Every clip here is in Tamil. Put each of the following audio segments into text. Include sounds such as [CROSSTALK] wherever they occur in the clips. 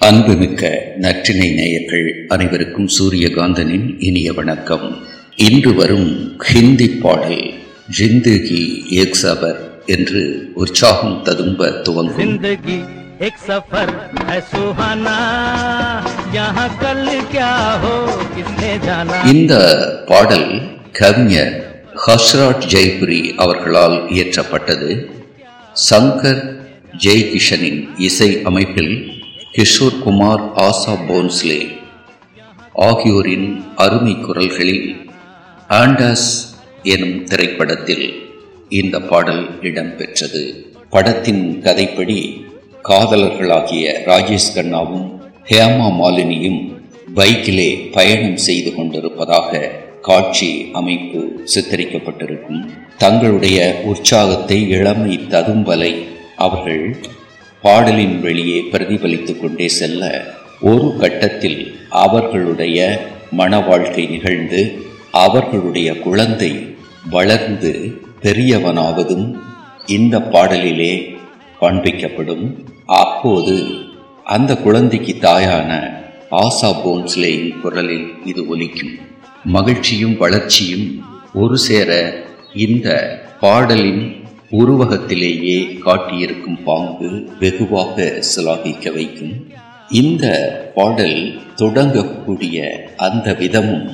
அன்புமிக்க நற்றினை நேயர்கள் அனைவருக்கும் சூரியகாந்தனின் இனிய வணக்கம் இன்று வரும் ஹிந்தி பாடல் ஜிந்தகி ஏக் சபர் என்று உற்சாகம் ததும்ப துவங்கும் जिंदगी एक सफर है सुहाना यहाँ कल क्या हो किसने जाना இந்த பாடல் கவிஞர் ஹஸ்ராட் ஜெய்புரி அவர்களால் இயற்றப்பட்டது சங்கர் ஜெய்கிஷனின் இசை அமைப்பில் கிஷோர் குமார் ஆசா போன்ஸ்லே ஆகியோரின் அருமை குரல்களில் ஆண்டாஸ் எனும் திரைப்படத்தில் இந்த பாடல் இடம்பெற்றது. படத்தின் கதைப்படி காதலர்களாகிய ராஜேஷ் கண்ணாவும் ஹேமா மாலினியும் பைக்கிலே பயணம் செய்து கொண்டிருப்பதாக காட்சி அமைப்பு சித்தரிக்கப்பட்டிருக்கும். தங்களுடைய உற்சாகத்தை இளமை ததும்பலை அவர்கள் பாடலின் வெளியே பிரதிபலித்து கொண்டே செல்ல ஒரு கட்டத்தில் அவர்களுடைய மன வாழ்க்கை நிகழ்ந்து அவர்களுடைய குழந்தை வளர்ந்து பெரியவனாவதும் இந்த பாடலிலே காண்பிக்கப்படும். அப்போது அந்த குழந்தைக்கு தாயான ஆசா போன்ஸ்லேயின் குரலில் இது ஒலிக்கும். மகிழ்ச்சியும் வளர்ச்சியும் ஒரு சேர இந்த பாடலின் உருவகத்திலேயே காட்டியிருக்கும் பாங்கு வெகுவாக சிலாகிக்க வைக்கும். இந்த பாடல் தொடங்கக்கூடிய அந்த விதமும்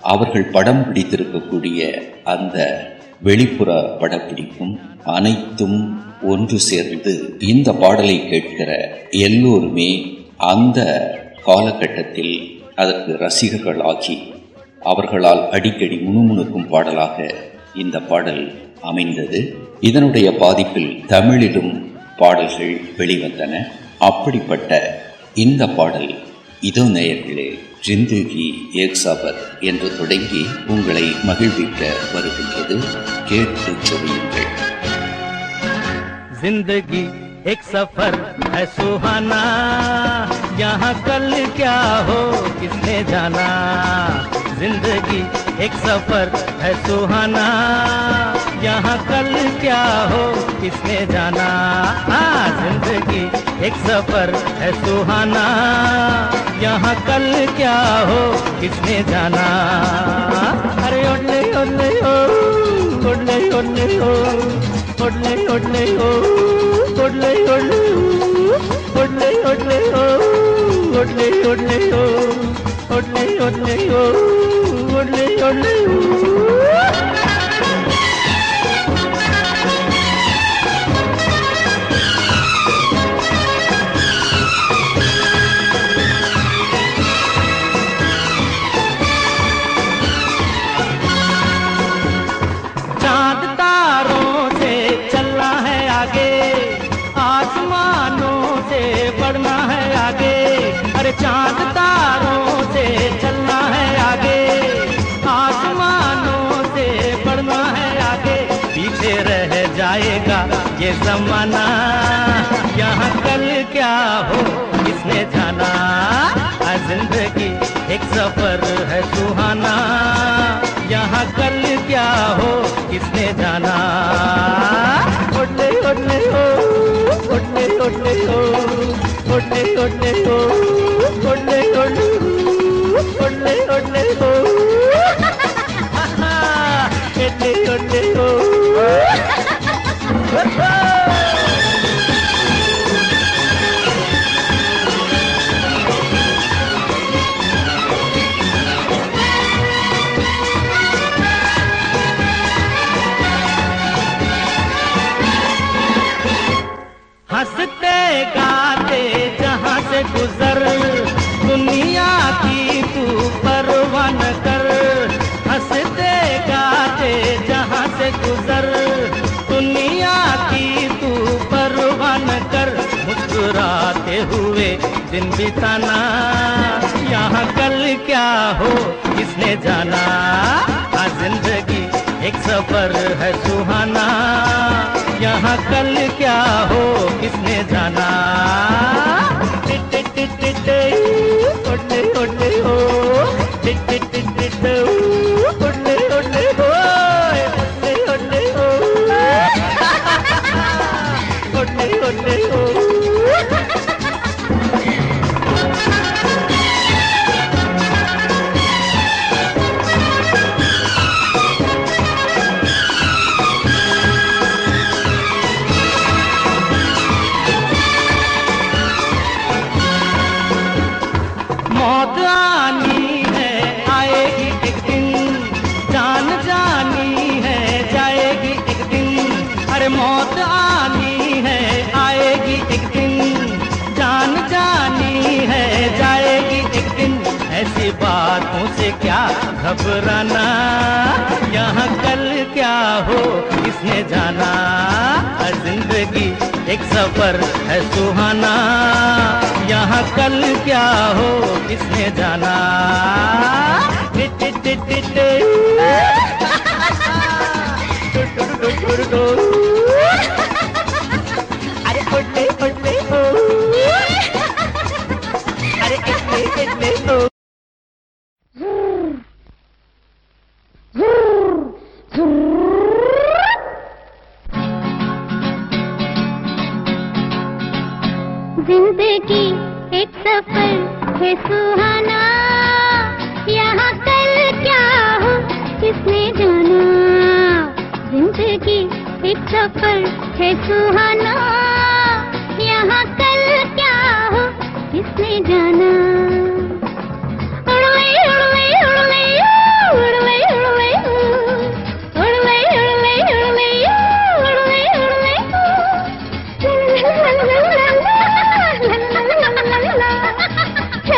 அவர்கள் படம் பிடித்திருக்கக்கூடிய அந்த வெளிப்புற படப்பிடிப்பும் அனைத்தும் ஒன்று சேர்ந்து இந்த பாடலை கேட்கிற எல்லோருமே அந்த காலகட்டத்தில் அதற்கு ரசிகர்களாகி அவர்களால் அடிக்கடி முணுமுணுக்கும் பாடலாக இந்த பாடல் அமைந்தது இதனுடைய பாதிப்பில் தமிழிலும் பாடல்கள் வெளிவந்தன அப்படிப்பட்ட இந்த பாடல் இதோ நேயர்களே ஜிந்துகி ஏக் சாபர் என்று தொடங்கி உங்களை மகிழ்விக்க வருகின்றது கேட்டு சொல்லுங்கள் जिंदगी एक सफर है सुहाना यहाँ कल क्या हो किसने जाना जिंदगी एक सफर है सुहाना यहाँ कल क्या हो किसने जाना आ ज़िंदगी एक सफ़र है सुहाना यहाँ कल क्या हो किसने जाना अरे उड़ने उड़ने हो उड़ने उड़ने हो उड़ने उड़ने हो उड़ने उड़ने हो उड़ने उड़ने हो उड़ने उड़ने हो उड़ने उड़ने हो उड़ने उड़ने हो से बढ़ना है आगे। अरे चाँद तारों से चलना है आगे। आसमानों से बढ़ना है आगे। पीछे रह जाएगा ये जमाना। यहाँ कल क्या हो, किसने जाना? ज़िंदगी एक सफ़र है सुहाना। यहाँ कल क्या हो, किसने जाना? ओडले ओडले ओ। ఒడ్లే ఒడ్లే ఒడ్లే ఒడ్లే ఒడ్లే ఒడ్లే ఒడ్లే हुए दिन बिताना। यहाँ कल क्या हो, किसने जाना? आज ज़िंदगी एक सफ़र है सुहाना। यहाँ कल क्या हो, किसने जाना? से क्या घबराना यहाँ कल क्या हो किसने जाना ज़िंदगी एक सफ़र है सुहाना यहाँ कल क्या हो किसने जाना टिट टिट टिट टिट [LAUGHS] टिट। टुट टुट टुट टुट टुट। ज़िंदगी एक सफ़र है सुहाना। यहाँ कल क्या हो, किसने जाना? ज़िंदगी एक सफ़र है सुहाना। यहाँ कल क्या हो, किसने जाना?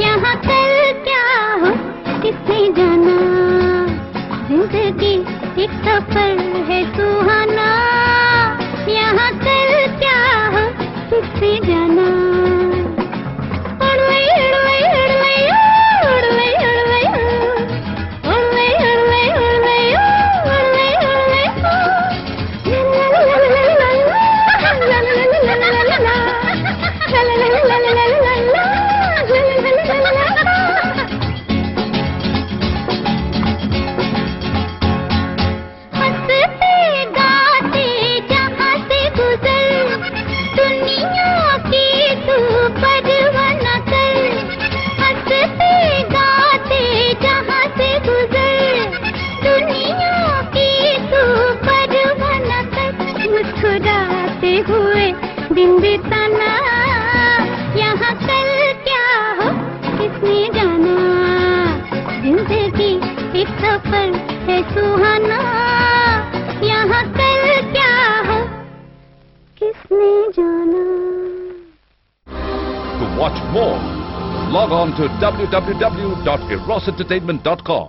यहाँ कल क्या हो? किसने जाना? ज़िंदगी एक सफ़र है सुहाना। यहाँ सफ़र है सुहाना यहाँ कल क्या हो किसने जाना To watch more, log on to www.erosentertainment.com.